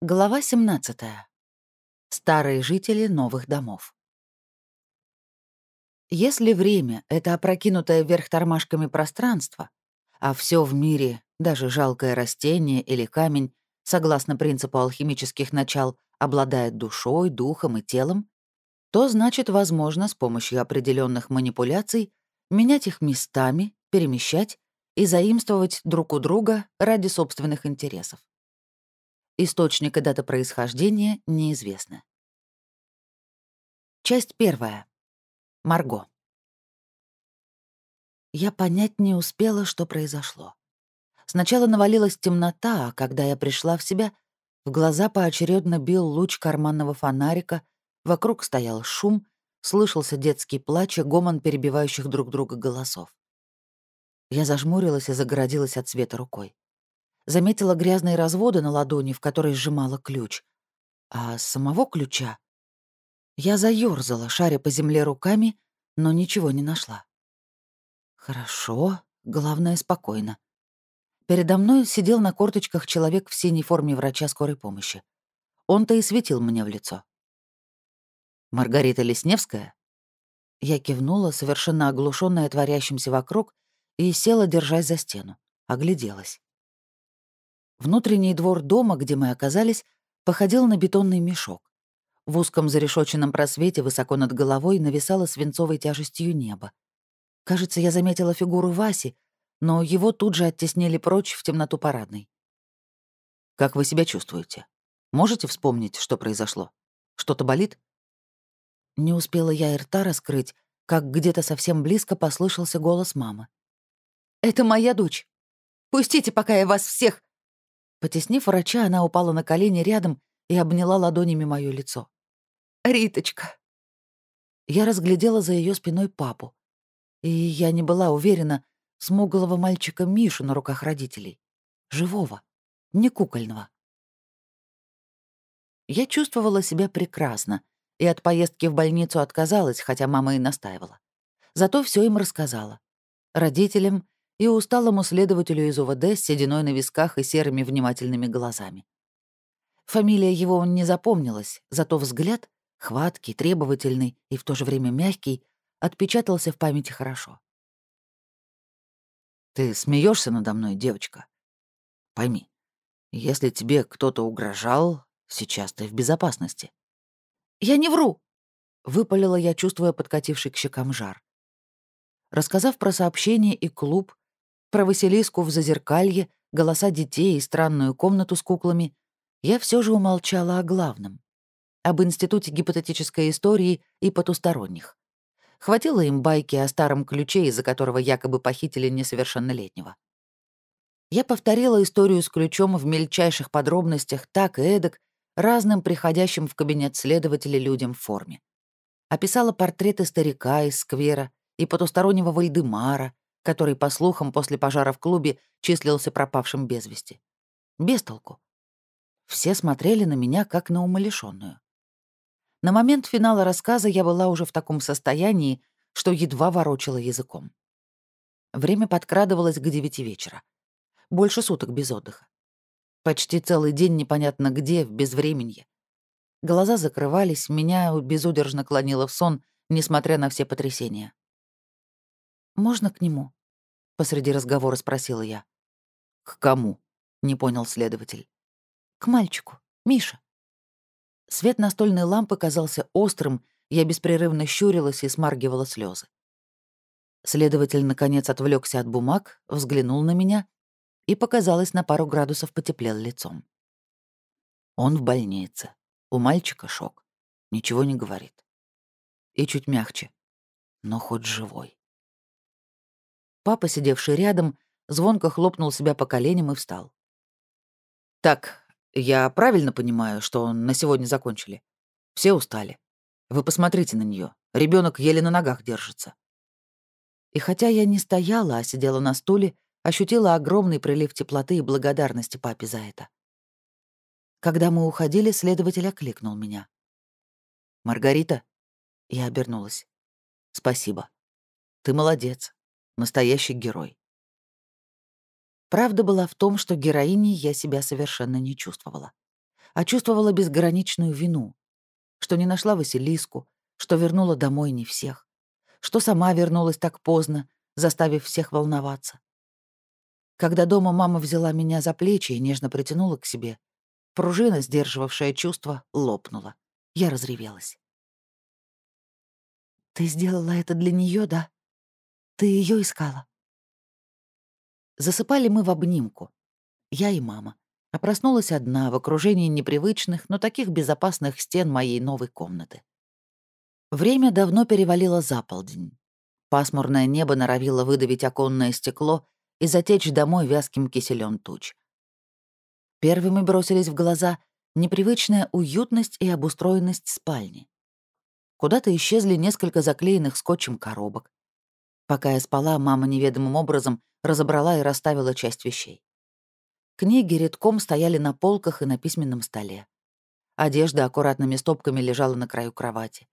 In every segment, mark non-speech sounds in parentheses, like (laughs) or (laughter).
Глава 17. Старые жители новых домов. Если время — это опрокинутое вверх тормашками пространство, а все в мире, даже жалкое растение или камень, согласно принципу алхимических начал, обладает душой, духом и телом, то значит, возможно, с помощью определенных манипуляций менять их местами, перемещать и заимствовать друг у друга ради собственных интересов. Источник и дата происхождения неизвестны. Часть первая. Марго. Я понять не успела, что произошло. Сначала навалилась темнота, а когда я пришла в себя, в глаза поочередно бил луч карманного фонарика, вокруг стоял шум, слышался детский плач и гомон перебивающих друг друга голосов. Я зажмурилась и загородилась от света рукой. Заметила грязные разводы на ладони, в которой сжимала ключ. А самого ключа... Я заёрзала, шаря по земле руками, но ничего не нашла. Хорошо, главное, спокойно. Передо мной сидел на корточках человек в синей форме врача скорой помощи. Он-то и светил мне в лицо. «Маргарита Лесневская?» Я кивнула, совершенно оглушенная творящимся вокруг, и села, держась за стену. Огляделась. Внутренний двор дома, где мы оказались, походил на бетонный мешок. В узком зарешоченном просвете высоко над головой нависало свинцовой тяжестью небо. Кажется, я заметила фигуру Васи, но его тут же оттеснили прочь в темноту парадной. «Как вы себя чувствуете? Можете вспомнить, что произошло? Что-то болит?» Не успела я и рта раскрыть, как где-то совсем близко послышался голос мамы. «Это моя дочь. Пустите, пока я вас всех...» Потеснив врача, она упала на колени рядом и обняла ладонями моё лицо. «Риточка!» Я разглядела за ее спиной папу. И я не была уверена, смуглого мальчика Мишу на руках родителей. Живого, не кукольного. Я чувствовала себя прекрасно, и от поездки в больницу отказалась, хотя мама и настаивала. Зато все им рассказала. Родителям и усталому следователю из УВД с сединой на висках и серыми внимательными глазами. Фамилия его не запомнилась, зато взгляд, хваткий, требовательный и в то же время мягкий, отпечатался в памяти хорошо. «Ты смеешься надо мной, девочка? Пойми, если тебе кто-то угрожал, сейчас ты в безопасности». «Я не вру!» — выпалила я, чувствуя подкативший к щекам жар. Рассказав про сообщение и клуб, про Василиску в зазеркалье, голоса детей и странную комнату с куклами, я все же умолчала о главном — об институте гипотетической истории и потусторонних. Хватило им байки о старом ключе, из-за которого якобы похитили несовершеннолетнего. Я повторила историю с ключом в мельчайших подробностях так и эдак, разным приходящим в кабинет следователя людям в форме. Описала портреты старика из сквера и потустороннего Вальдемара, который, по слухам, после пожара в клубе числился пропавшим без вести. Без толку. Все смотрели на меня, как на умалишённую. На момент финала рассказа я была уже в таком состоянии, что едва ворочала языком. Время подкрадывалось к девяти вечера. Больше суток без отдыха. Почти целый день непонятно где, в безвременье. Глаза закрывались, меня безудержно клонило в сон, несмотря на все потрясения. «Можно к нему?» — посреди разговора спросила я. «К кому?» — не понял следователь. «К мальчику. Миша». Свет настольной лампы казался острым, я беспрерывно щурилась и смаргивала слезы. Следователь, наконец, отвлекся от бумаг, взглянул на меня и, показалось, на пару градусов потеплел лицом. Он в больнице. У мальчика шок. Ничего не говорит. И чуть мягче. Но хоть живой. Папа, сидевший рядом, звонко хлопнул себя по коленям и встал. «Так, я правильно понимаю, что на сегодня закончили? Все устали. Вы посмотрите на нее. Ребенок еле на ногах держится». И хотя я не стояла, а сидела на стуле, ощутила огромный прилив теплоты и благодарности папе за это. Когда мы уходили, следователь окликнул меня. «Маргарита?» Я обернулась. «Спасибо. Ты молодец. Настоящий герой. Правда была в том, что героиней я себя совершенно не чувствовала. а чувствовала безграничную вину, что не нашла Василиску, что вернула домой не всех, что сама вернулась так поздно, заставив всех волноваться. Когда дома мама взяла меня за плечи и нежно притянула к себе, пружина, сдерживавшая чувство, лопнула. Я разревелась. «Ты сделала это для нее, да? Ты ее искала?» Засыпали мы в обнимку. Я и мама. А проснулась одна, в окружении непривычных, но таких безопасных стен моей новой комнаты. Время давно перевалило за полдень. Пасмурное небо норовило выдавить оконное стекло и затечь домой вязким киселем туч. Первыми бросились в глаза непривычная уютность и обустроенность спальни. Куда-то исчезли несколько заклеенных скотчем коробок. Пока я спала, мама неведомым образом разобрала и расставила часть вещей. Книги редком стояли на полках и на письменном столе. Одежда аккуратными стопками лежала на краю кровати.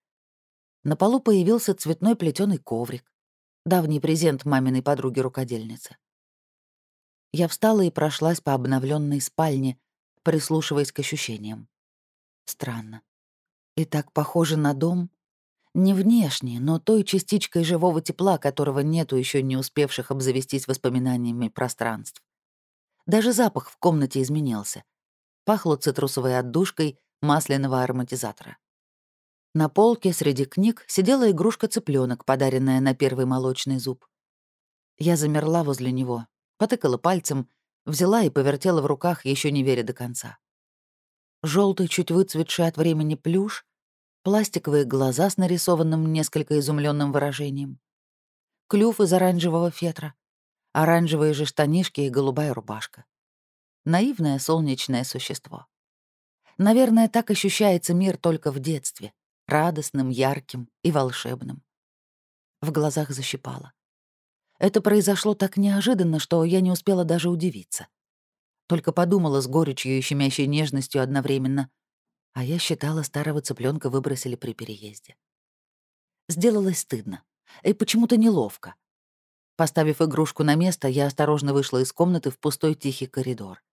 На полу появился цветной плетеный коврик, давний презент маминой подруги-рукодельницы. Я встала и прошлась по обновленной спальне, прислушиваясь к ощущениям. Странно. И так похоже на дом. Не внешне, но той частичкой живого тепла, которого нету еще не успевших обзавестись воспоминаниями пространств. Даже запах в комнате изменился. Пахло цитрусовой отдушкой масляного ароматизатора. На полке среди книг сидела игрушка цыпленок, подаренная на первый молочный зуб. Я замерла возле него, потыкала пальцем, взяла и повертела в руках, еще не веря до конца. Желтый, чуть выцветший от времени плюш, пластиковые глаза с нарисованным несколько изумленным выражением, клюв из оранжевого фетра, оранжевые же штанишки и голубая рубашка. Наивное солнечное существо. Наверное, так ощущается мир только в детстве, радостным, ярким и волшебным. В глазах защипало. Это произошло так неожиданно, что я не успела даже удивиться. Только подумала с горечью и щемящей нежностью одновременно. А я считала, старого цыпленка выбросили при переезде. Сделалось стыдно. И почему-то неловко. Поставив игрушку на место, я осторожно вышла из комнаты в пустой тихий коридор.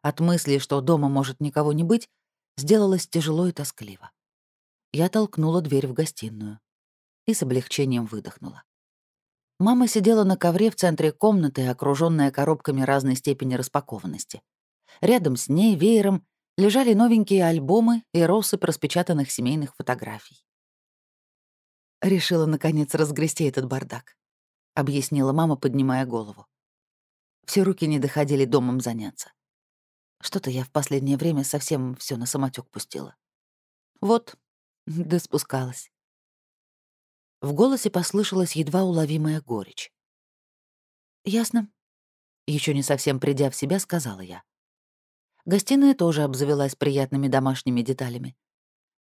От мысли, что дома может никого не быть, сделалось тяжело и тоскливо. Я толкнула дверь в гостиную и с облегчением выдохнула. Мама сидела на ковре в центре комнаты, окруженная коробками разной степени распакованности. Рядом с ней веером лежали новенькие альбомы и россыпь распечатанных семейных фотографий. «Решила, наконец, разгрести этот бардак», — объяснила мама, поднимая голову. Все руки не доходили домом заняться. Что-то я в последнее время совсем все на самотек пустила. Вот, (laughs) да спускалась. В голосе послышалась едва уловимая горечь. «Ясно». Еще не совсем придя в себя, сказала я. Гостиная тоже обзавелась приятными домашними деталями.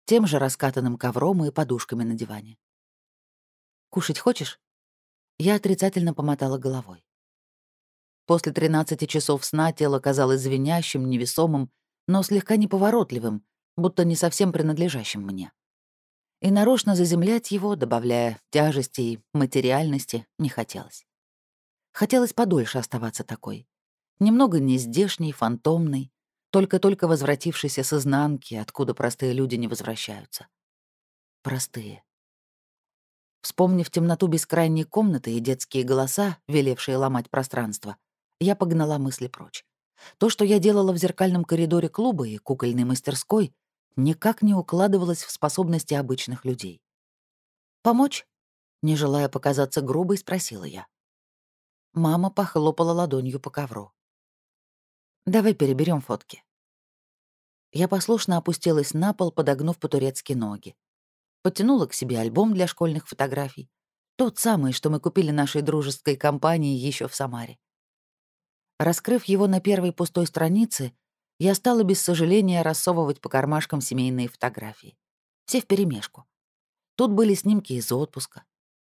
Тем же раскатанным ковром и подушками на диване. «Кушать хочешь?» Я отрицательно помотала головой. После 13 часов сна тело казалось звенящим, невесомым, но слегка неповоротливым, будто не совсем принадлежащим мне и нарочно заземлять его, добавляя тяжести и материальности, не хотелось. Хотелось подольше оставаться такой. Немного нездешней, фантомной, только-только возвратившейся с изнанки, откуда простые люди не возвращаются. Простые. Вспомнив темноту бескрайней комнаты и детские голоса, велевшие ломать пространство, я погнала мысли прочь. То, что я делала в зеркальном коридоре клуба и кукольной мастерской, никак не укладывалось в способности обычных людей. «Помочь?» — не желая показаться грубой, спросила я. Мама похлопала ладонью по ковру. «Давай переберем фотки». Я послушно опустилась на пол, подогнув по-турецки ноги. Потянула к себе альбом для школьных фотографий. Тот самый, что мы купили нашей дружеской компании еще в Самаре. Раскрыв его на первой пустой странице, я стала без сожаления рассовывать по кармашкам семейные фотографии. Все вперемешку. Тут были снимки из отпуска.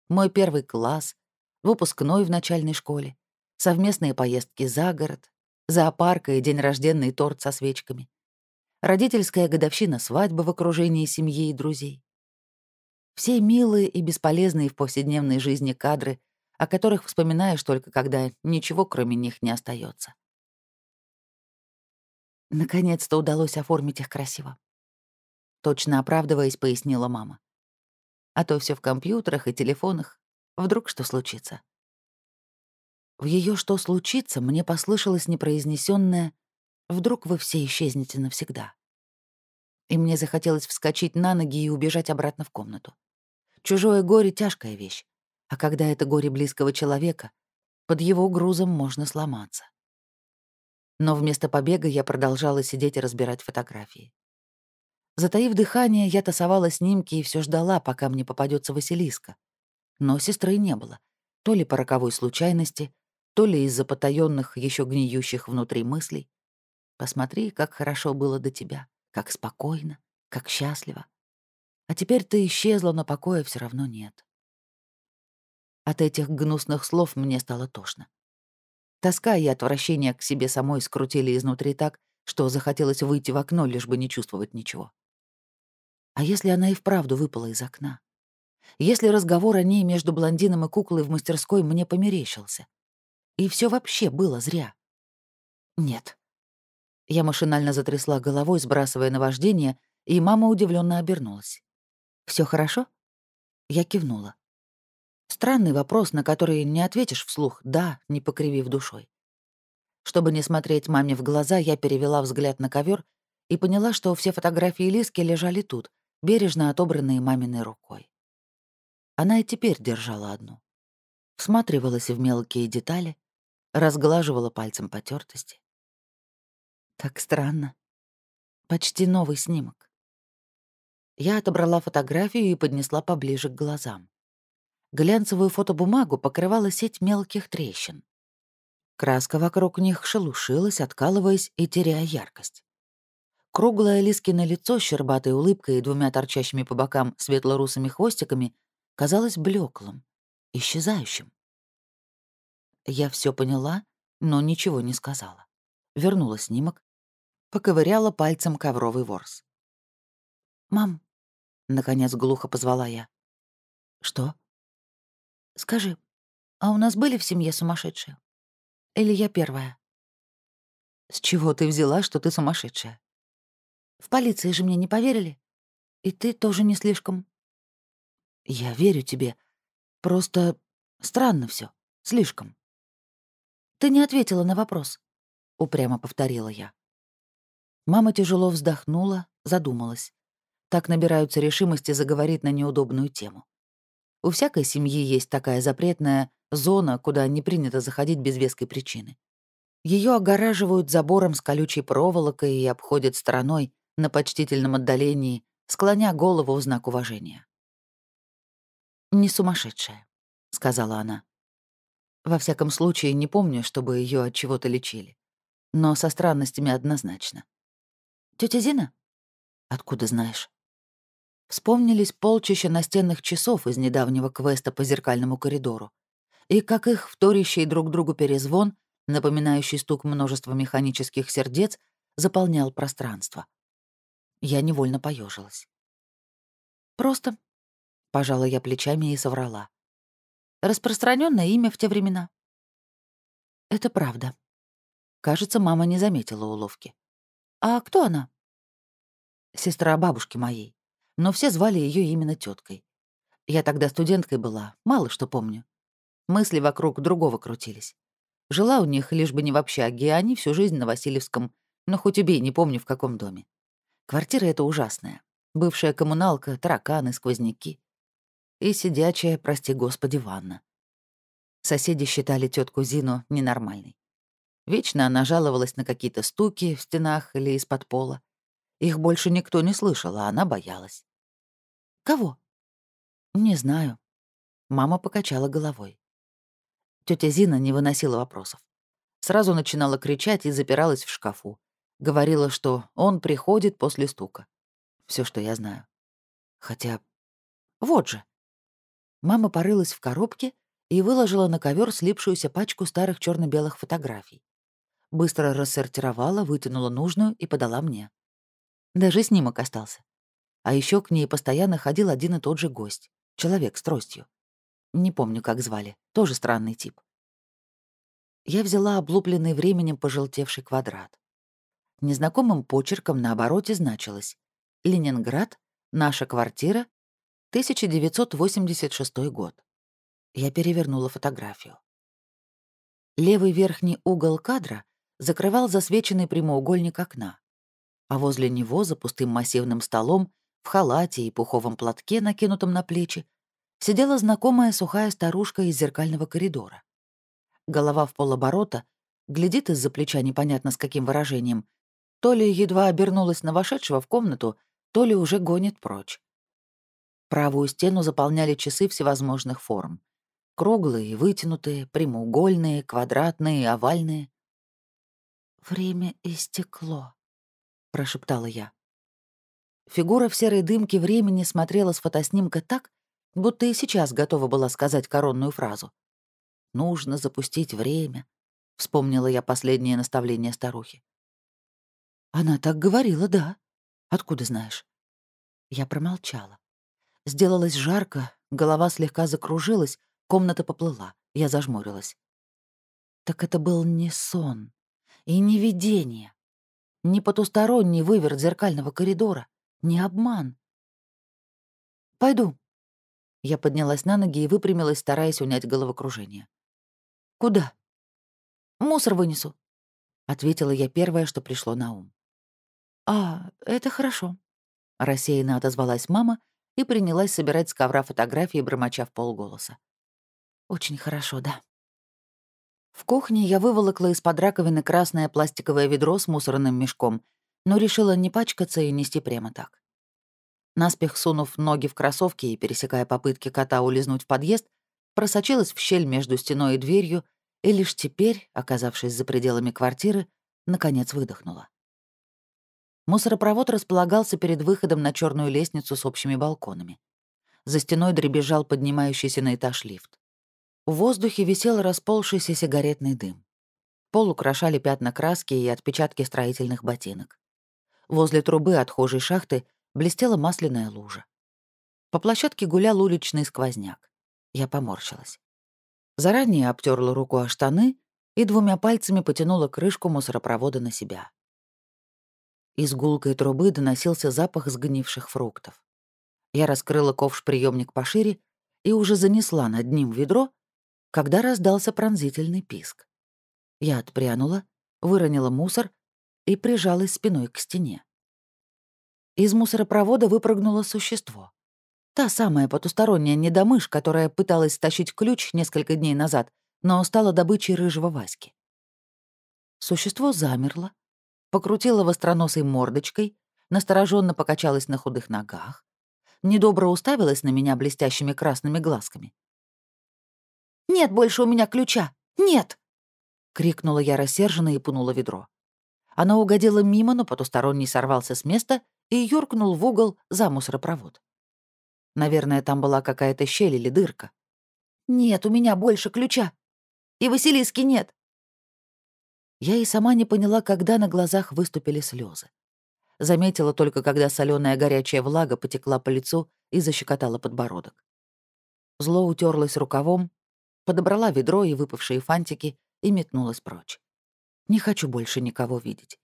Мой первый класс, выпускной в начальной школе, совместные поездки за город, зоопарк и день рожденный торт со свечками, родительская годовщина свадьбы в окружении семьи и друзей. Все милые и бесполезные в повседневной жизни кадры, о которых вспоминаешь только когда ничего кроме них не остается. Наконец-то удалось оформить их красиво. Точно оправдываясь, пояснила мама. А то все в компьютерах и телефонах. Вдруг что случится? В ее «что случится» мне послышалось непроизнесенное «вдруг вы все исчезнете навсегда». И мне захотелось вскочить на ноги и убежать обратно в комнату. Чужое горе — тяжкая вещь, а когда это горе близкого человека, под его грузом можно сломаться. Но вместо побега я продолжала сидеть и разбирать фотографии. Затаив дыхание, я тасовала снимки и все ждала, пока мне попадется Василиска. Но сестры не было. То ли по роковой случайности, то ли из-за потаенных, еще гниющих внутри мыслей. Посмотри, как хорошо было до тебя, как спокойно, как счастливо. А теперь ты исчезла, но покоя все равно нет. От этих гнусных слов мне стало тошно. Тоска и отвращение к себе самой скрутили изнутри так, что захотелось выйти в окно, лишь бы не чувствовать ничего. А если она и вправду выпала из окна? Если разговор о ней между блондином и куклой в мастерской мне померещился? И все вообще было зря? Нет. Я машинально затрясла головой, сбрасывая наваждение, и мама удивленно обернулась. Все хорошо?» Я кивнула. Странный вопрос, на который не ответишь вслух «да», не покривив душой. Чтобы не смотреть маме в глаза, я перевела взгляд на ковер и поняла, что все фотографии Лиски лежали тут, бережно отобранные маминой рукой. Она и теперь держала одну. Всматривалась в мелкие детали, разглаживала пальцем потертости. Так странно. Почти новый снимок. Я отобрала фотографию и поднесла поближе к глазам. Глянцевую фотобумагу покрывала сеть мелких трещин. Краска вокруг них шелушилась, откалываясь и теряя яркость. Круглое Лискино лицо с щербатой улыбкой и двумя торчащими по бокам светло-русыми хвостиками казалось блеклым, исчезающим. Я все поняла, но ничего не сказала. Вернула снимок, поковыряла пальцем ковровый ворс. «Мам», — наконец глухо позвала я. «Что?» «Скажи, а у нас были в семье сумасшедшие? Или я первая?» «С чего ты взяла, что ты сумасшедшая?» В полиции же мне не поверили. И ты тоже не слишком. Я верю тебе. Просто странно все, Слишком. Ты не ответила на вопрос. Упрямо повторила я. Мама тяжело вздохнула, задумалась. Так набираются решимости заговорить на неудобную тему. У всякой семьи есть такая запретная зона, куда не принято заходить без веской причины. Ее огораживают забором с колючей проволокой и обходят стороной, на почтительном отдалении, склоня голову в знак уважения. «Не сумасшедшая», — сказала она. Во всяком случае, не помню, чтобы ее от чего-то лечили. Но со странностями однозначно. Тетя Зина? Откуда знаешь? Вспомнились полчища настенных часов из недавнего квеста по зеркальному коридору. И как их вторящий друг другу перезвон, напоминающий стук множества механических сердец, заполнял пространство. Я невольно поежилась. «Просто», — пожала я плечами и соврала. «Распространенное имя в те времена». «Это правда». Кажется, мама не заметила уловки. «А кто она?» «Сестра бабушки моей. Но все звали ее именно теткой. Я тогда студенткой была, мало что помню. Мысли вокруг другого крутились. Жила у них лишь бы не в общаге, а они всю жизнь на Васильевском, но хоть убей, не помню в каком доме. Квартира эта ужасная. Бывшая коммуналка, тараканы, сквозняки. И сидячая, прости господи, ванна. Соседи считали тетку Зину ненормальной. Вечно она жаловалась на какие-то стуки в стенах или из-под пола. Их больше никто не слышал, а она боялась. «Кого?» «Не знаю». Мама покачала головой. Тетя Зина не выносила вопросов. Сразу начинала кричать и запиралась в шкафу. Говорила, что он приходит после стука. Все, что я знаю. Хотя... Вот же. Мама порылась в коробке и выложила на ковер слипшуюся пачку старых черно белых фотографий. Быстро рассортировала, вытянула нужную и подала мне. Даже снимок остался. А еще к ней постоянно ходил один и тот же гость. Человек с тростью. Не помню, как звали. Тоже странный тип. Я взяла облупленный временем пожелтевший квадрат. Незнакомым почерком на обороте значилось «Ленинград, наша квартира, 1986 год». Я перевернула фотографию. Левый верхний угол кадра закрывал засвеченный прямоугольник окна, а возле него за пустым массивным столом в халате и пуховом платке, накинутом на плечи, сидела знакомая сухая старушка из зеркального коридора. Голова в полоборота, глядит из-за плеча непонятно с каким выражением, то ли едва обернулась на вошедшего в комнату, то ли уже гонит прочь. Правую стену заполняли часы всевозможных форм. Круглые, вытянутые, прямоугольные, квадратные, овальные. «Время истекло», — прошептала я. Фигура в серой дымке времени смотрела с фотоснимка так, будто и сейчас готова была сказать коронную фразу. «Нужно запустить время», — вспомнила я последнее наставление старухи. «Она так говорила, да. Откуда знаешь?» Я промолчала. Сделалось жарко, голова слегка закружилась, Комната поплыла, я зажмурилась. Так это был не сон и не видение, не потусторонний выверт зеркального коридора, не обман. «Пойду». Я поднялась на ноги и выпрямилась, стараясь унять головокружение. «Куда?» «Мусор вынесу», — ответила я первое, что пришло на ум. «А, это хорошо», — рассеянно отозвалась мама и принялась собирать с ковра фотографии, бормоча в полголоса. Очень хорошо, да. В кухне я выволокла из-под раковины красное пластиковое ведро с мусорным мешком, но решила не пачкаться и нести прямо так. Наспех сунув ноги в кроссовки и пересекая попытки кота улизнуть в подъезд, просочилась в щель между стеной и дверью и лишь теперь, оказавшись за пределами квартиры, наконец выдохнула. Мусоропровод располагался перед выходом на черную лестницу с общими балконами. За стеной дребезжал поднимающийся на этаж лифт. В воздухе висел расползшийся сигаретный дым. Пол украшали пятна краски и отпечатки строительных ботинок. Возле трубы отхожей шахты блестела масляная лужа. По площадке гулял уличный сквозняк. Я поморщилась. Заранее обтерла руку о штаны и двумя пальцами потянула крышку мусоропровода на себя. Из гулкой трубы доносился запах сгнивших фруктов. Я раскрыла ковш-приемник пошире и уже занесла над ним ведро, когда раздался пронзительный писк. Я отпрянула, выронила мусор и прижалась спиной к стене. Из мусоропровода выпрыгнуло существо. Та самая потусторонняя недомышь, которая пыталась стащить ключ несколько дней назад, но стала добычей рыжего Васьки. Существо замерло, покрутило востроносой мордочкой, настороженно покачалось на худых ногах, недобро уставилась на меня блестящими красными глазками — нет больше у меня ключа! Нет!» — крикнула я рассерженно и пнула ведро. Оно угодило мимо, но потусторонний сорвался с места и юркнул в угол за мусоропровод. Наверное, там была какая-то щель или дырка. «Нет у меня больше ключа! И Василиски нет!» Я и сама не поняла, когда на глазах выступили слезы. Заметила только, когда соленая горячая влага потекла по лицу и защекотала подбородок. Зло утерлось рукавом, подобрала ведро и выпавшие фантики и метнулась прочь. Не хочу больше никого видеть.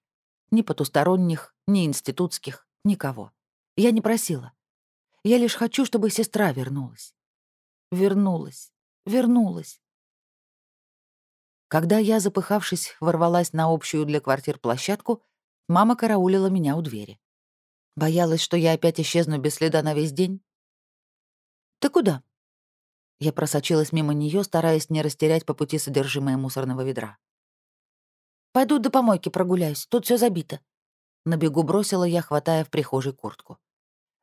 Ни потусторонних, ни институтских, никого. Я не просила. Я лишь хочу, чтобы сестра вернулась. Вернулась, вернулась. Когда я, запыхавшись, ворвалась на общую для квартир площадку, мама караулила меня у двери. Боялась, что я опять исчезну без следа на весь день. «Ты куда?» Я просочилась мимо нее, стараясь не растерять по пути содержимое мусорного ведра. «Пойду до помойки прогуляюсь, тут все забито». На бегу бросила я, хватая в прихожей куртку.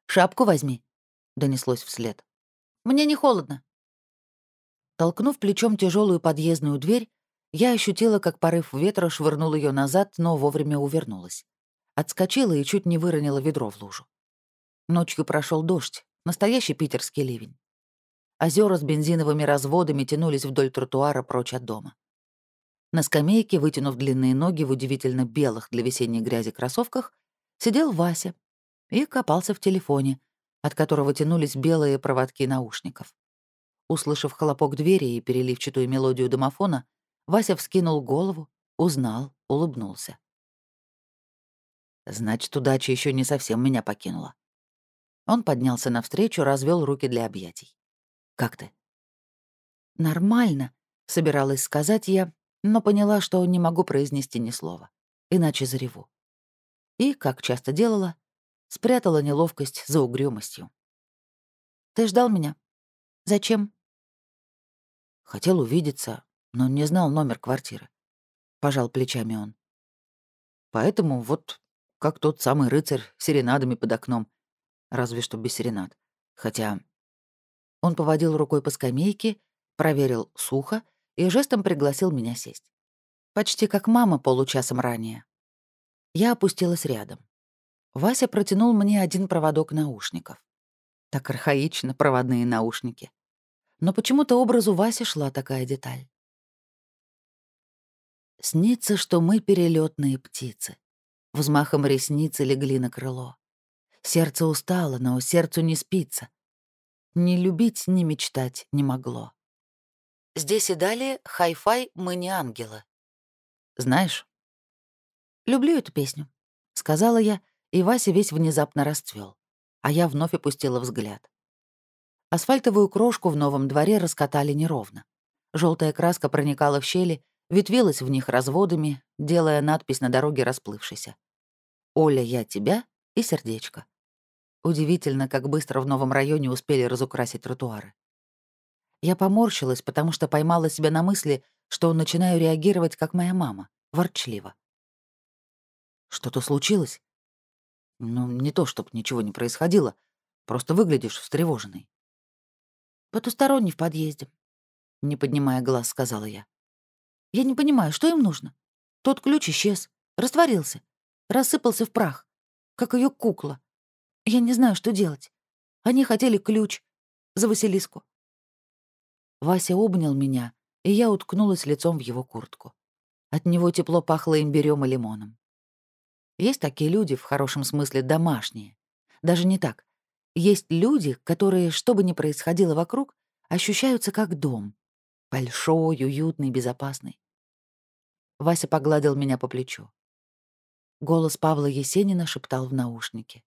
«Шапку возьми», — донеслось вслед. «Мне не холодно». Толкнув плечом тяжелую подъездную дверь, я ощутила, как порыв ветра швырнул ее назад, но вовремя увернулась. Отскочила и чуть не выронила ведро в лужу. Ночью прошел дождь, настоящий питерский ливень. Озера с бензиновыми разводами тянулись вдоль тротуара прочь от дома. На скамейке, вытянув длинные ноги в удивительно белых для весенней грязи кроссовках, сидел Вася и копался в телефоне, от которого тянулись белые проводки наушников. Услышав хлопок двери и переливчатую мелодию домофона, Вася вскинул голову, узнал, улыбнулся. Значит, удача еще не совсем меня покинула. Он поднялся навстречу, развел руки для объятий. «Как ты?» «Нормально», — собиралась сказать я, но поняла, что не могу произнести ни слова, иначе зареву. И, как часто делала, спрятала неловкость за угрюмостью. «Ты ждал меня? Зачем?» Хотел увидеться, но не знал номер квартиры. Пожал плечами он. Поэтому вот как тот самый рыцарь с серенадами под окном, разве что без серенад. Хотя он поводил рукой по скамейке, проверил сухо и жестом пригласил меня сесть. Почти как мама получасом ранее. Я опустилась рядом. Вася протянул мне один проводок наушников. Так архаично проводные наушники. Но почему-то образу Васи шла такая деталь. Снится, что мы перелетные птицы. Взмахом ресницы легли на крыло. Сердце устало, но сердцу не спится. Ни любить, ни мечтать не могло. Здесь и далее хай-фай «Мы не ангелы». Знаешь? Люблю эту песню, — сказала я, и Вася весь внезапно расцвел, а я вновь опустила взгляд. Асфальтовую крошку в новом дворе раскатали неровно. Желтая краска проникала в щели, ветвилась в них разводами, делая надпись на дороге расплывшейся. «Оля, я тебя» и сердечко. Удивительно, как быстро в новом районе успели разукрасить тротуары. Я поморщилась, потому что поймала себя на мысли, что начинаю реагировать, как моя мама, ворчливо. «Что-то случилось?» «Ну, не то, чтобы ничего не происходило, просто выглядишь встревоженной». «Потусторонний в подъезде», — не поднимая глаз, сказала я. «Я не понимаю, что им нужно? Тот ключ исчез, растворился, рассыпался в прах, как ее кукла. Я не знаю, что делать. Они хотели ключ за Василиску». Вася обнял меня, и я уткнулась лицом в его куртку. От него тепло пахло имбирём и лимоном. Есть такие люди, в хорошем смысле, домашние. Даже не так. Есть люди, которые, что бы ни происходило вокруг, ощущаются как дом. Большой, уютный, безопасный. Вася погладил меня по плечу. Голос Павла Есенина шептал в наушнике.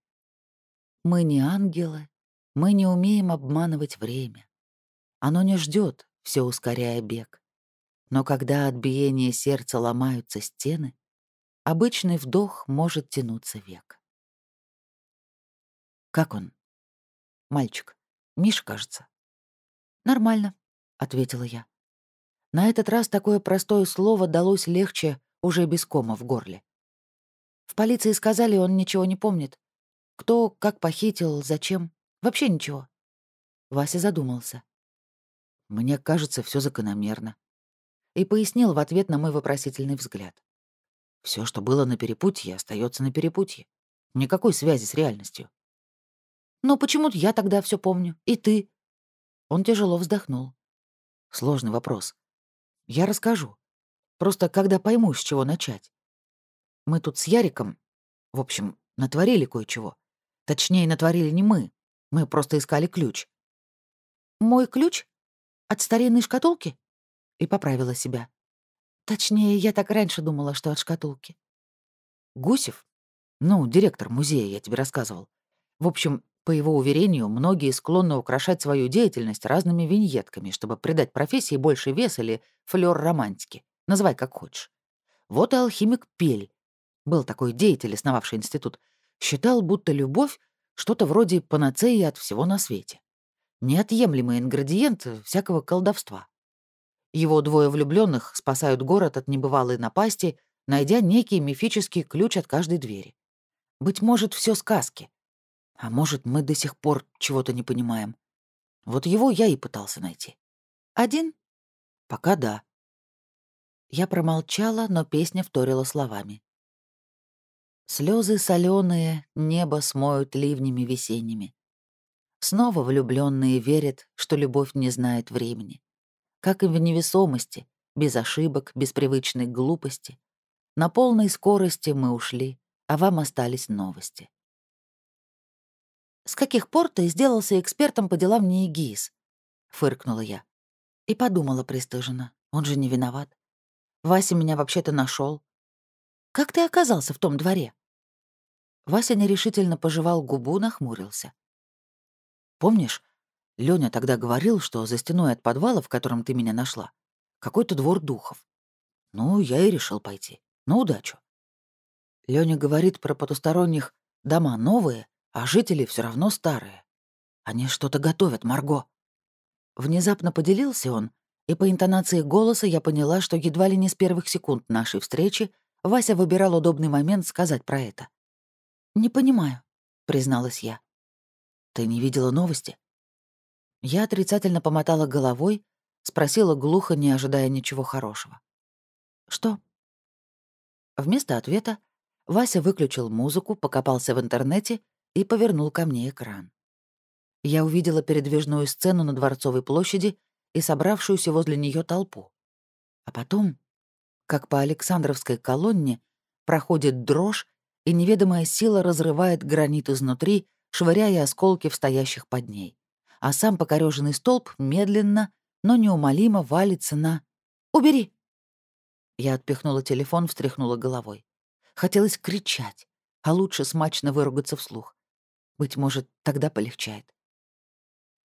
«Мы не ангелы, мы не умеем обманывать время. Оно не ждет, все ускоряя бег. Но когда от биения сердца ломаются стены, обычный вдох может тянуться век. Как он? Мальчик. Миш, кажется. Нормально, ответила я. На этот раз такое простое слово далось легче, уже без кома в горле. В полиции сказали, он ничего не помнит. Кто, как похитил, зачем. Вообще ничего. Вася задумался. Мне кажется, все закономерно. И пояснил в ответ на мой вопросительный взгляд. Все, что было на перепутье, остается на перепутье. Никакой связи с реальностью. Но почему-то я тогда все помню. И ты. Он тяжело вздохнул. Сложный вопрос. Я расскажу. Просто когда пойму, с чего начать. Мы тут с Яриком, в общем, натворили кое-чего. Точнее, натворили не мы. Мы просто искали ключ. Мой ключ? От старинной шкатулки? И поправила себя. Точнее, я так раньше думала, что от шкатулки. Гусев? Ну, директор музея, я тебе рассказывал. В общем, по его уверению, многие склонны украшать свою деятельность разными виньетками, чтобы придать профессии больше вес или флёр романтики. Называй как хочешь. Вот и алхимик Пель. Был такой деятель, основавший институт. Считал, будто любовь — что-то вроде панацеи от всего на свете. Неотъемлемый ингредиент всякого колдовства. Его двое влюбленных спасают город от небывалой напасти, найдя некий мифический ключ от каждой двери. Быть может, все сказки. А может, мы до сих пор чего-то не понимаем. Вот его я и пытался найти. Один? Пока да. Я промолчала, но песня вторила словами. Слезы соленые небо смоют ливнями весенними. Снова влюбленные верят, что любовь не знает времени. Как и в невесомости, без ошибок, без привычной глупости. На полной скорости мы ушли, а вам остались новости. «С каких пор ты сделался экспертом по делам НИИГИИС?» — фыркнула я. И подумала пристыженно. Он же не виноват. Вася меня вообще-то нашел. «Как ты оказался в том дворе?» Вася нерешительно пожевал губу, нахмурился. «Помнишь, Лёня тогда говорил, что за стеной от подвала, в котором ты меня нашла, какой-то двор духов. Ну, я и решил пойти. На удачу. Лёня говорит про потусторонних дома новые, а жители все равно старые. Они что-то готовят, Марго. Внезапно поделился он, и по интонации голоса я поняла, что едва ли не с первых секунд нашей встречи Вася выбирал удобный момент сказать про это. «Не понимаю», — призналась я. «Ты не видела новости?» Я отрицательно помотала головой, спросила глухо, не ожидая ничего хорошего. «Что?» Вместо ответа Вася выключил музыку, покопался в интернете и повернул ко мне экран. Я увидела передвижную сцену на Дворцовой площади и собравшуюся возле нее толпу. А потом, как по Александровской колонне, проходит дрожь, и неведомая сила разрывает гранит изнутри, швыряя осколки в стоящих под ней. А сам покореженный столб медленно, но неумолимо валится на... «Убери!» Я отпихнула телефон, встряхнула головой. Хотелось кричать, а лучше смачно выругаться вслух. Быть может, тогда полегчает.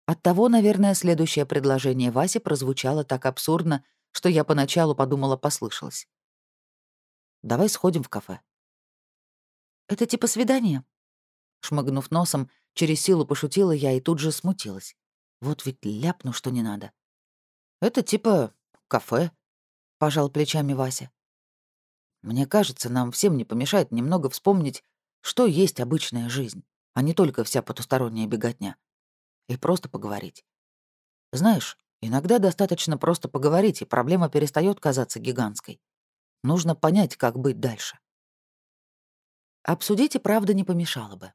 Оттого, наверное, следующее предложение Васи прозвучало так абсурдно, что я поначалу подумала, послышалось. «Давай сходим в кафе». «Это типа свидание?» Шмыгнув носом, через силу пошутила я и тут же смутилась. Вот ведь ляпну, что не надо. «Это типа кафе», — пожал плечами Вася. «Мне кажется, нам всем не помешает немного вспомнить, что есть обычная жизнь, а не только вся потусторонняя беготня и просто поговорить. Знаешь, иногда достаточно просто поговорить, и проблема перестает казаться гигантской. Нужно понять, как быть дальше. Обсудить и правда не помешало бы.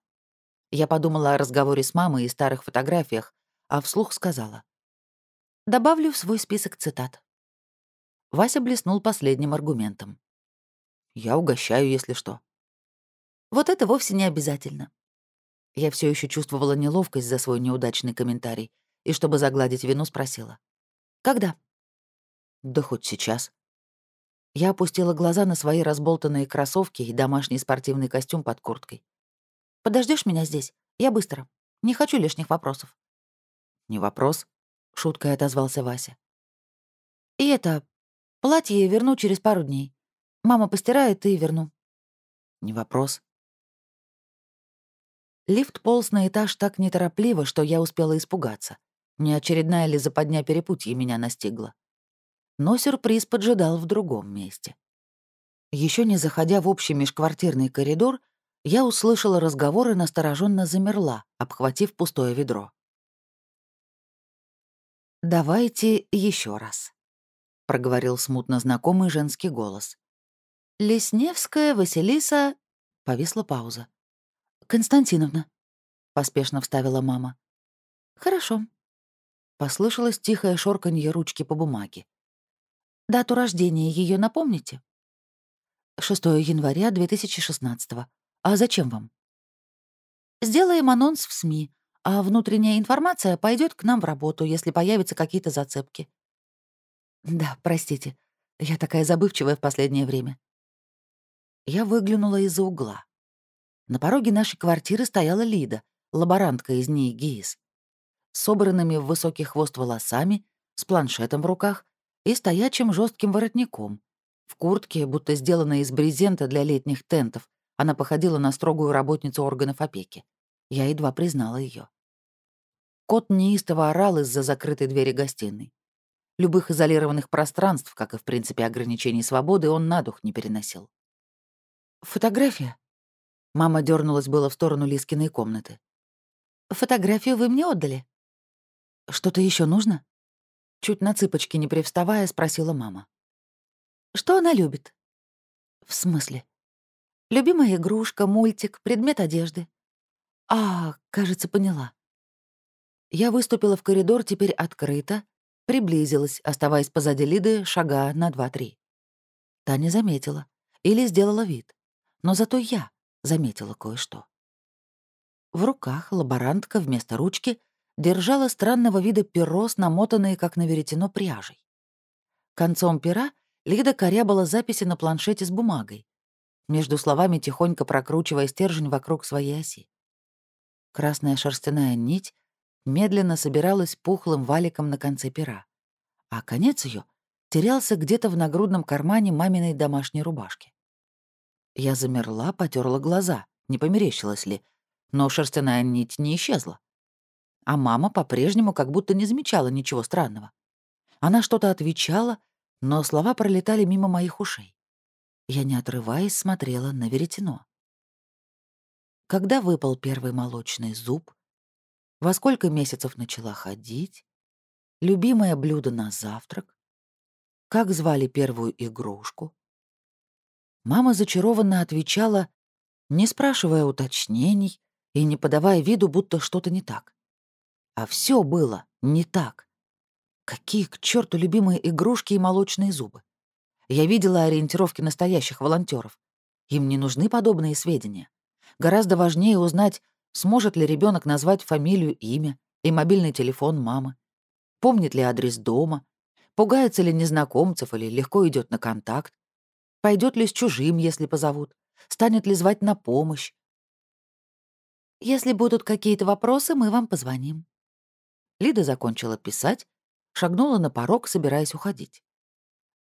Я подумала о разговоре с мамой и старых фотографиях, а вслух сказала. Добавлю в свой список цитат. Вася блеснул последним аргументом. Я угощаю, если что. Вот это вовсе не обязательно. Я все еще чувствовала неловкость за свой неудачный комментарий и, чтобы загладить вину, спросила. «Когда?» «Да хоть сейчас». Я опустила глаза на свои разболтанные кроссовки и домашний спортивный костюм под курткой. Подождешь меня здесь? Я быстро. Не хочу лишних вопросов». «Не вопрос», — шуткой отозвался Вася. «И это... Платье верну через пару дней. Мама постирает и верну». «Не вопрос», Лифт полз на этаж так неторопливо, что я успела испугаться. Не очередная ли западня перепутья меня настигла. Но сюрприз поджидал в другом месте. Еще не заходя в общий межквартирный коридор, я услышала разговор и настороженно замерла, обхватив пустое ведро. «Давайте еще раз», — проговорил смутно знакомый женский голос. «Лесневская, Василиса...» — повисла пауза. «Константиновна», — поспешно вставила мама. «Хорошо». Послышалось тихое шорканье ручки по бумаге. «Дату рождения ее напомните?» «6 января 2016 А зачем вам?» «Сделаем анонс в СМИ, а внутренняя информация пойдет к нам в работу, если появятся какие-то зацепки». «Да, простите, я такая забывчивая в последнее время». Я выглянула из-за угла. На пороге нашей квартиры стояла Лида, лаборантка из ней ГИИС. Собранными в высокий хвост волосами, с планшетом в руках и стоячим жестким воротником. В куртке, будто сделанной из брезента для летних тентов, она походила на строгую работницу органов опеки. Я едва признала ее. Кот неистово орал из-за закрытой двери гостиной. Любых изолированных пространств, как и, в принципе, ограничений свободы, он на дух не переносил. «Фотография?» Мама дернулась было в сторону Лискиной комнаты. «Фотографию вы мне отдали?» «Что-то еще нужно?» Чуть на цыпочки не привставая, спросила мама. «Что она любит?» «В смысле?» «Любимая игрушка, мультик, предмет одежды». «А, кажется, поняла». Я выступила в коридор теперь открыто, приблизилась, оставаясь позади Лиды шага на два-три. Та не заметила или сделала вид. Но зато я заметила кое-что. В руках лаборантка вместо ручки держала странного вида перо с намотанной, как на веретено, пряжей. Концом пера Лида корябала записи на планшете с бумагой. между словами тихонько прокручивая стержень вокруг своей оси. Красная шерстяная нить медленно собиралась пухлым валиком на конце пера, а конец ее терялся где-то в нагрудном кармане маминой домашней рубашки. Я замерла, потерла глаза, не померещилась ли, но шерстяная нить не исчезла. А мама по-прежнему как будто не замечала ничего странного. Она что-то отвечала, но слова пролетали мимо моих ушей. Я, не отрываясь, смотрела на веретено. Когда выпал первый молочный зуб? Во сколько месяцев начала ходить? Любимое блюдо на завтрак? Как звали первую игрушку? Мама зачарованно отвечала, не спрашивая уточнений и не подавая виду, будто что-то не так. А все было не так. Какие к черту любимые игрушки и молочные зубы? Я видела ориентировки настоящих волонтеров. Им не нужны подобные сведения. Гораздо важнее узнать, сможет ли ребенок назвать фамилию, имя и мобильный телефон мамы, помнит ли адрес дома, Пугается ли незнакомцев или легко идет на контакт? Пойдет ли с чужим, если позовут? Станет ли звать на помощь? Если будут какие-то вопросы, мы вам позвоним. Лида закончила писать, шагнула на порог, собираясь уходить.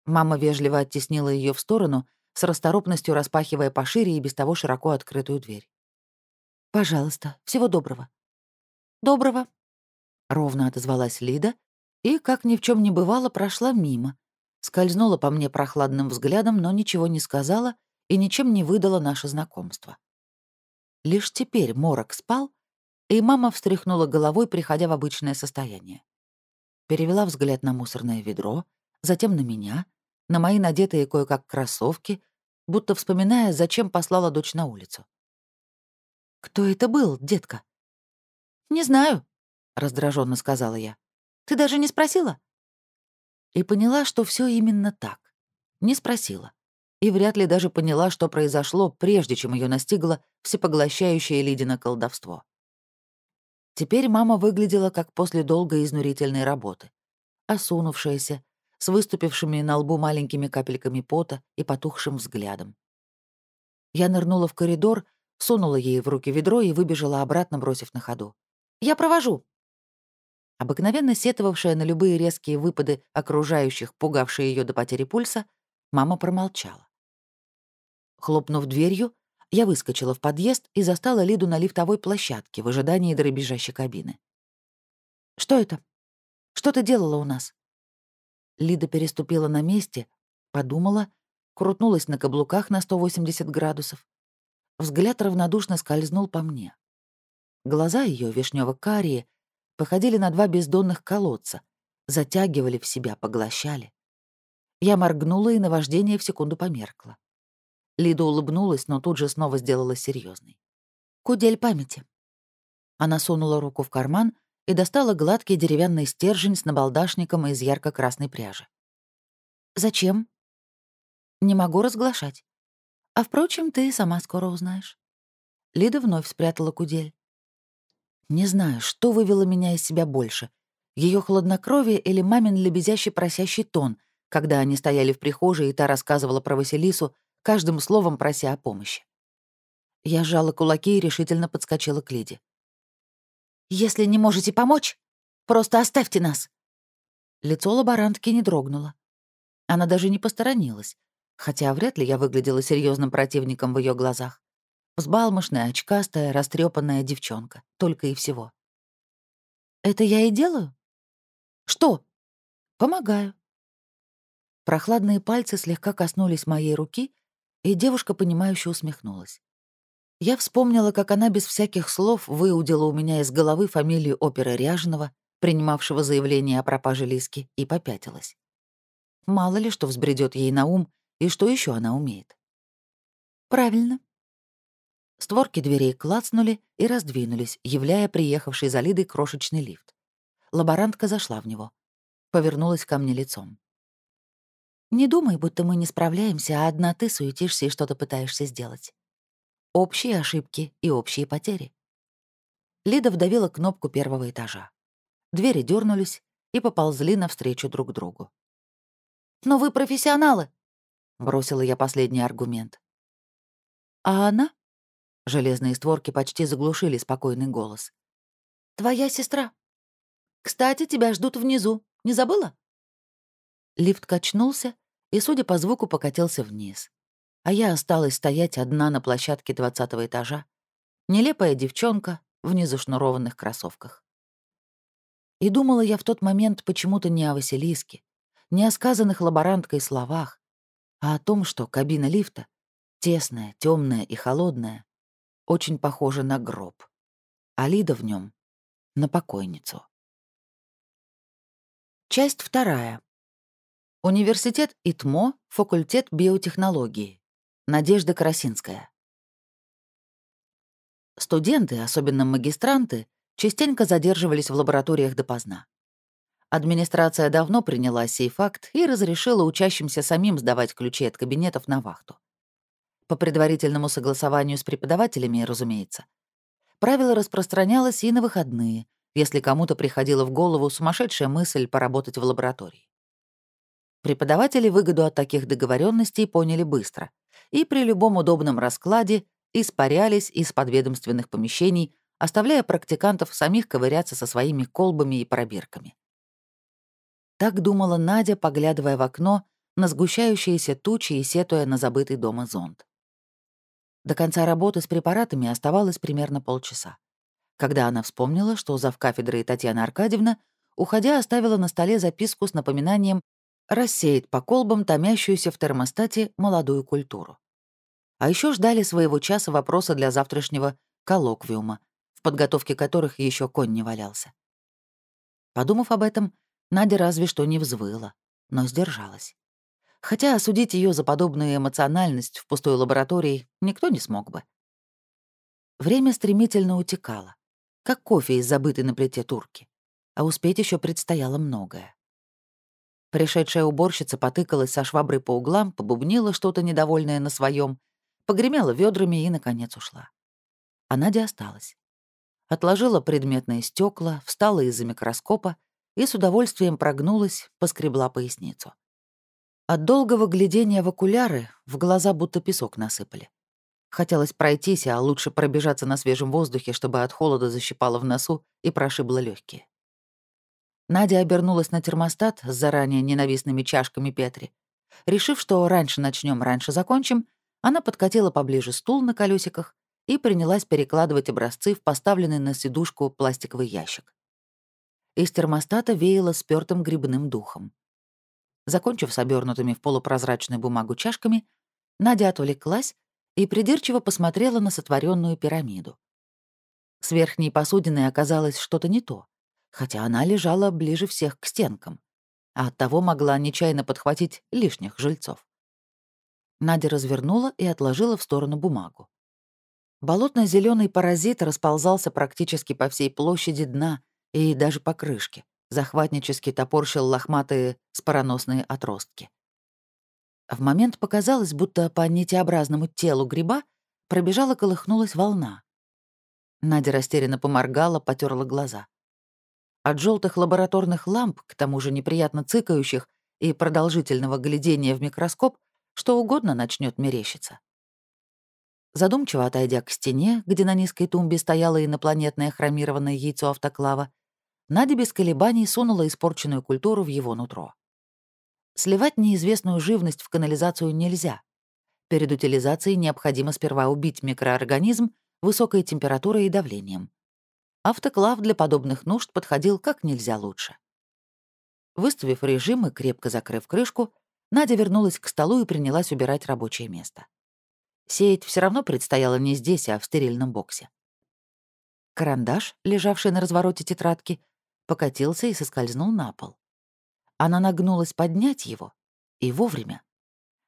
Мама вежливо оттеснила ее в сторону, с расторопностью распахивая пошире и без того широко открытую дверь. «Пожалуйста, всего доброго». «Доброго», — ровно отозвалась Лида и, как ни в чем не бывало, прошла мимо. Скользнула по мне прохладным взглядом, но ничего не сказала и ничем не выдала наше знакомство. Лишь теперь морок спал, и мама встряхнула головой, приходя в обычное состояние. Перевела взгляд на мусорное ведро, затем на меня, на мои надетые кое-как кроссовки, будто вспоминая, зачем послала дочь на улицу. «Кто это был, детка?» «Не знаю», — раздраженно сказала я. Ты даже не спросила?» И поняла, что все именно так. Не спросила. И вряд ли даже поняла, что произошло, прежде чем ее настигло всепоглощающее Лидина колдовство. Теперь мама выглядела как после долгой изнурительной работы. Осунувшаяся, с выступившими на лбу маленькими капельками пота и потухшим взглядом. Я нырнула в коридор, сунула ей в руки ведро и выбежала обратно, бросив на ходу. «Я провожу!» Обыкновенно сетовавшая на любые резкие выпады окружающих, пугавшие ее до потери пульса, мама промолчала. Хлопнув дверью, я выскочила в подъезд и застала Лиду на лифтовой площадке в ожидании дребезжащей кабины. «Что это? Что ты делала у нас?» Лида переступила на месте, подумала, крутнулась на каблуках на 180 градусов. Взгляд равнодушно скользнул по мне. Глаза ее вишнево-карие, походили на два бездонных колодца, затягивали в себя, поглощали. Я моргнула, и наваждение в секунду померкло. Лида улыбнулась, но тут же снова сделала серьезной. «Кудель памяти». Она сунула руку в карман и достала гладкий деревянный стержень с набалдашником из ярко-красной пряжи. «Зачем?» «Не могу разглашать. А, впрочем, ты сама скоро узнаешь». Лида вновь спрятала кудель. Не знаю, что вывело меня из себя больше. Ее хладнокровие или мамин лебезящий просящий тон, когда они стояли в прихожей, и та рассказывала про Василису, каждым словом прося о помощи. Я сжала кулаки и решительно подскочила к Лиде. «Если не можете помочь, просто оставьте нас!» Лицо лаборантки не дрогнуло. Она даже не посторонилась, хотя вряд ли я выглядела серьезным противником в ее глазах. Взбалмошная, очкастая, растрепанная девчонка. Только и всего. «Это я и делаю?» «Что?» «Помогаю». Прохладные пальцы слегка коснулись моей руки, и девушка, понимающе усмехнулась. Я вспомнила, как она без всяких слов выудила у меня из головы фамилию опера Ряженого, принимавшего заявление о пропаже Лиски, и попятилась. Мало ли что взбредет ей на ум, и что еще она умеет. «Правильно», Створки дверей клацнули и раздвинулись, являя приехавший за Лидой крошечный лифт. Лаборантка зашла в него. Повернулась ко мне лицом. «Не думай, будто мы не справляемся, а одна ты суетишься и что-то пытаешься сделать. Общие ошибки и общие потери». Лида вдавила кнопку первого этажа. Двери дернулись и поползли навстречу друг другу. «Но вы профессионалы!» — бросила я последний аргумент. А она? Железные створки почти заглушили спокойный голос. Твоя сестра. Кстати, тебя ждут внизу. Не забыла? Лифт качнулся и, судя по звуку, покатился вниз. А я осталась стоять одна на площадке двадцатого этажа. Нелепая девчонка в незашнурованных кроссовках. И думала я в тот момент почему-то не о Василиске, не о сказанных лаборанткой словах, а о том, что кабина лифта, тесная, темная и холодная, очень похожа на гроб, а Лида в нем на покойницу. Часть вторая. Университет ИТМО, факультет биотехнологии. Надежда Красинская. Студенты, особенно магистранты, частенько задерживались в лабораториях допоздна. Администрация давно приняла сей факт и разрешила учащимся самим сдавать ключи от кабинетов на вахту. По предварительному согласованию с преподавателями, разумеется. Правило распространялось и на выходные, если кому-то приходила в голову сумасшедшая мысль поработать в лаборатории. Преподаватели выгоду от таких договоренностей поняли быстро и при любом удобном раскладе испарялись из подведомственных помещений, оставляя практикантов самих ковыряться со своими колбами и пробирками. Так думала Надя, поглядывая в окно на сгущающиеся тучи и сетуя на забытый дома зонт. До конца работы с препаратами оставалось примерно полчаса, когда она вспомнила, что зав кафедрой Татьяна Аркадьевна, уходя, оставила на столе записку с напоминанием рассеять по колбам томящуюся в термостате молодую культуру. А еще ждали своего часа вопроса для завтрашнего коллоквиума, в подготовке которых еще конь не валялся. Подумав об этом, Надя разве что не взвыла, но сдержалась. Хотя осудить ее за подобную эмоциональность в пустой лаборатории никто не смог бы. Время стремительно утекало, как кофе из забытой на плите турки, а успеть еще предстояло многое. Пришедшая уборщица потыкалась со шваброй по углам, побубнила что-то недовольное на своем, погремела ведрами и, наконец, ушла. А Надя осталась. Отложила предметные стекла, встала из-за микроскопа и с удовольствием прогнулась, поскребла поясницу. От долгого глядения в окуляры в глаза будто песок насыпали. Хотелось пройтись, а лучше пробежаться на свежем воздухе, чтобы от холода защипало в носу и прошибло легкие. Надя обернулась на термостат с заранее ненавистными чашками Петри. Решив, что раньше начнем, раньше закончим, она подкатила поближе стул на колесиках и принялась перекладывать образцы в поставленный на сидушку пластиковый ящик. Из термостата веяло спёртым грибным духом. Закончив с обернутыми в полупрозрачную бумагу чашками, Надя отвлеклась и придирчиво посмотрела на сотворенную пирамиду. С верхней посудиной оказалось что-то не то хотя она лежала ближе всех к стенкам, а оттого могла нечаянно подхватить лишних жильцов. Надя развернула и отложила в сторону бумагу. болотно зеленый паразит расползался практически по всей площади дна и даже по крышке, захватнически топорщил лохматые спороносные отростки. В момент показалось, будто по нитеобразному телу гриба пробежала колыхнулась волна. Надя растерянно поморгала, потерла глаза. От желтых лабораторных ламп, к тому же неприятно цыкающих, и продолжительного глядения в микроскоп, что угодно начнет мерещиться. Задумчиво отойдя к стене, где на низкой тумбе стояло инопланетное хромированное яйцо автоклава, Надя без колебаний сунула испорченную культуру в его нутро. Сливать неизвестную живность в канализацию нельзя. Перед утилизацией необходимо сперва убить микроорганизм высокой температурой и давлением. Автоклав для подобных нужд подходил как нельзя лучше. Выставив режим и крепко закрыв крышку, Надя вернулась к столу и принялась убирать рабочее место. Сеять все равно предстояло не здесь, а в стерильном боксе. Карандаш, лежавший на развороте тетрадки, покатился и соскользнул на пол. Она нагнулась поднять его, и вовремя.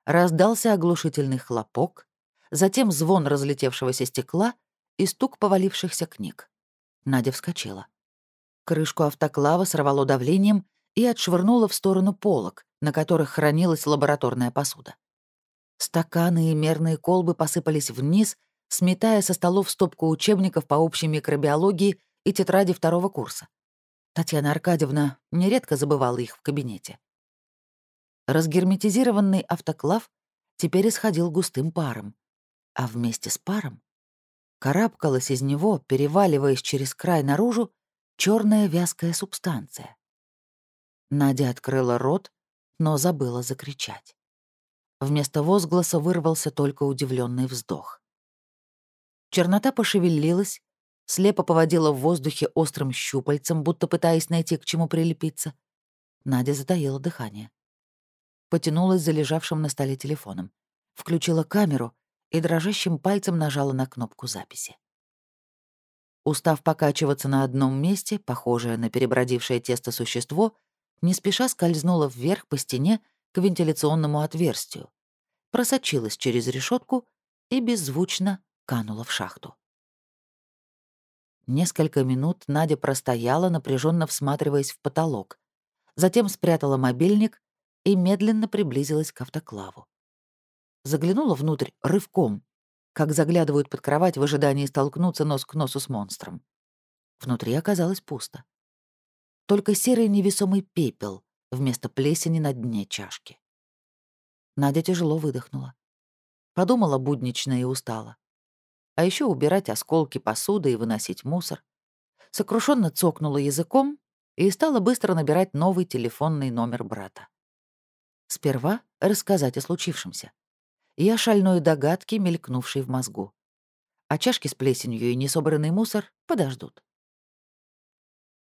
Раздался оглушительный хлопок, затем звон разлетевшегося стекла и стук повалившихся книг. Надя вскочила. Крышку автоклава сорвало давлением и отшвырнуло в сторону полок, на которых хранилась лабораторная посуда. Стаканы и мерные колбы посыпались вниз, сметая со столов стопку учебников по общей микробиологии и тетради второго курса. Татьяна Аркадьевна нередко забывала их в кабинете. Разгерметизированный автоклав теперь исходил густым паром. а вместе с паром карабкалась из него, переваливаясь через край наружу, черная вязкая субстанция. Надя открыла рот, но забыла закричать. Вместо возгласа вырвался только удивленный вздох. Чернота пошевелилась, слепо поводила в воздухе острым щупальцем, будто пытаясь найти к чему прилепиться. Надя затаила дыхание. Потянулась за лежавшим на столе телефоном. Включила камеру и дрожащим пальцем нажала на кнопку записи. Устав покачиваться на одном месте, похожее на перебродившее тесто существо, не спеша скользнула вверх по стене к вентиляционному отверстию, просочилась через решетку и беззвучно канула в шахту. Несколько минут Надя простояла, напряженно всматриваясь в потолок, затем спрятала мобильник и медленно приблизилась к автоклаву. Заглянула внутрь рывком, как заглядывают под кровать в ожидании столкнуться нос к носу с монстром. Внутри оказалось пусто. Только серый невесомый пепел вместо плесени на дне чашки. Надя тяжело выдохнула. Подумала буднично и устала. А еще убирать осколки посуды и выносить мусор. Сокрушенно цокнула языком и стала быстро набирать новый телефонный номер брата. Сперва рассказать о случившемся. И о шальной догадке, мелькнувшей в мозгу. А чашки с плесенью и несобранный мусор подождут.